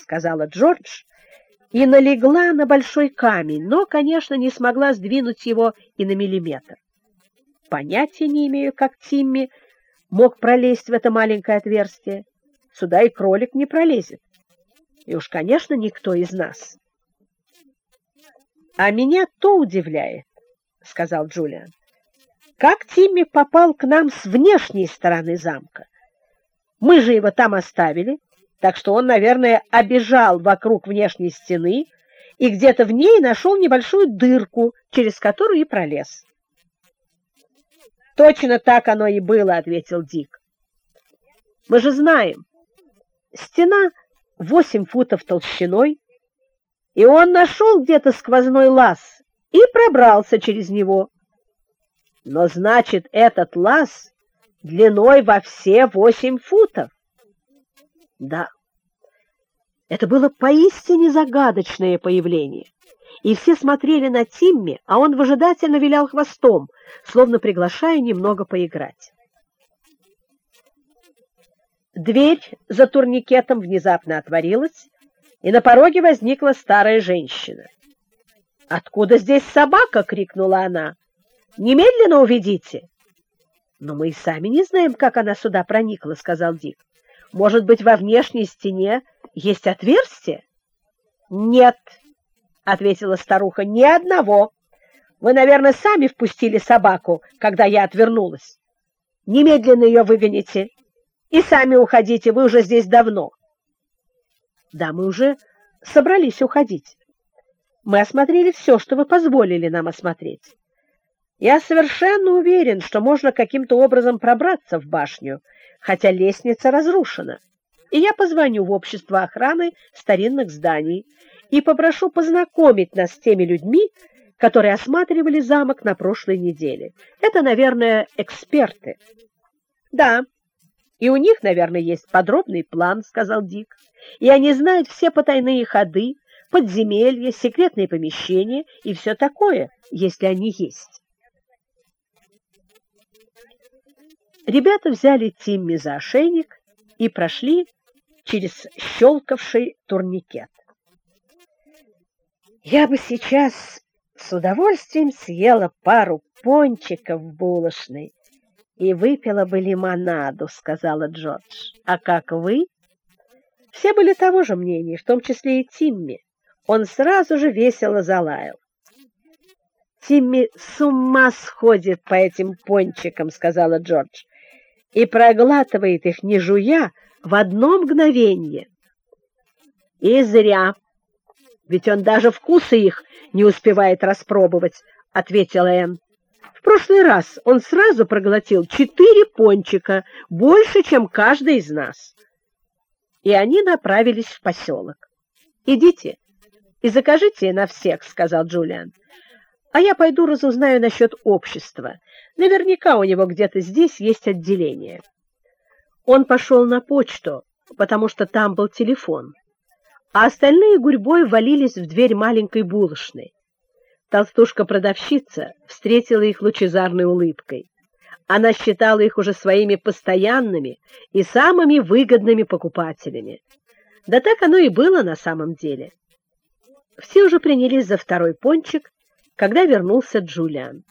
сказала Джордж и налегла на большой камень, но, конечно, не смогла сдвинуть его и на миллиметр. Понятия не имею, как Тимми мог пролезть в это маленькое отверстие. Сюда и кролик не пролезет. И уж, конечно, никто из нас. А меня то удивляет, сказал Джулиан. Как Тимми попал к нам с внешней стороны замка? Мы же его там оставили, так что он, наверное, обежал вокруг внешней стены и где-то в ней нашел небольшую дырку, через которую и пролез. Точно так оно и было, ответил Дик. Мы же знаем, стена восемь футов толщиной, и он нашел где-то сквозной лаз и пробрался через него. Но значит, этот лаз длиной во все восемь футов. Да, это было поистине загадочное появление. И все смотрели на Тимми, а он выжидательно вилял хвостом, словно приглашая немного поиграть. Дверь за турникетом внезапно отворилась, и на пороге возникла старая женщина. «Откуда здесь собака?» — крикнула она. «Немедленно уведите!» «Но мы и сами не знаем, как она сюда проникла», — сказал Дик. «Может быть, во внешней стене есть отверстие?» «Нет», — ответила старуха, — «ни одного. Вы, наверное, сами впустили собаку, когда я отвернулась. Немедленно ее выгоните и сами уходите, вы уже здесь давно». «Да, мы уже собрались уходить. Мы осмотрели все, что вы позволили нам осмотреть. Я совершенно уверен, что можно каким-то образом пробраться в башню, хотя лестница разрушена. И я позвоню в общество охраны старинных зданий и попрошу познакомить нас с теми людьми, которые осматривали замок на прошлой неделе. Это, наверное, эксперты. Да, и у них, наверное, есть подробный план, сказал Дик. И они знают все потайные ходы, подземелья, секретные помещения и все такое, если они есть. Ребята взяли Тимми за ошейник и прошли через щелкавший турникет. Я бы сейчас с удовольствием съела пару пончиков в булочной и выпила бы лимонаду, сказала Джордж. А как вы? Все были того же мнения, в том числе и Тимми. Он сразу же весело залаял. Тимми с ума сходит по этим пончикам, сказала Джордж и проглатывает их, не жуя, в одно мгновение. И зря, ведь он даже вкусы их не успевает распробовать, ответила Энн. В прошлый раз он сразу проглотил четыре пончика, больше, чем каждый из нас. И они направились в поселок. «Идите и закажите на всех», — сказал Джулиан. «А я пойду разузнаю насчет общества. Наверняка у него где-то здесь есть отделение. Он пошел на почту, потому что там был телефон, а остальные гурьбой валились в дверь маленькой булочной. Толстушка-продавщица встретила их лучезарной улыбкой. Она считала их уже своими постоянными и самыми выгодными покупателями. Да так оно и было на самом деле. Все уже принялись за второй пончик, когда вернулся Джулиан.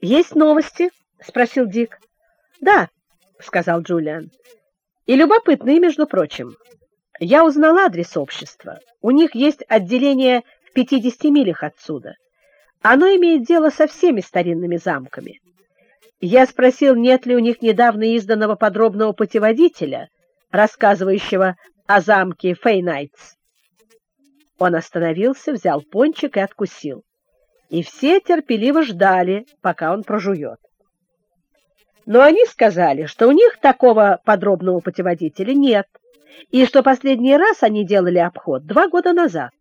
Есть новости? спросил Дик. Да, сказал Джулиан. И любопытные, между прочим. Я узнал адрес общества. У них есть отделение в 50 милях отсюда. Оно имеет дело со всеми старинными замками. Я спросил, нет ли у них недавно изданного подробного путеводителя, рассказывающего о замке Фейнайтс. Он остановился, взял пончик и откусил и все терпеливо ждали, пока он прожует. Но они сказали, что у них такого подробного путеводителя нет, и что последний раз они делали обход два года назад.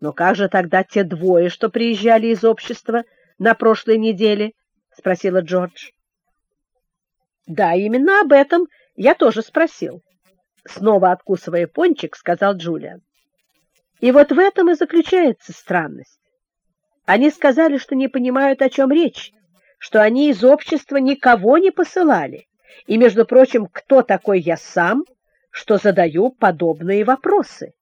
Но как же тогда те двое, что приезжали из общества на прошлой неделе? спросила Джордж. Да, именно об этом я тоже спросил. Снова откусывая пончик, сказал Джулиан. И вот в этом и заключается странность. Они сказали, что не понимают, о чем речь, что они из общества никого не посылали. И, между прочим, кто такой я сам, что задаю подобные вопросы.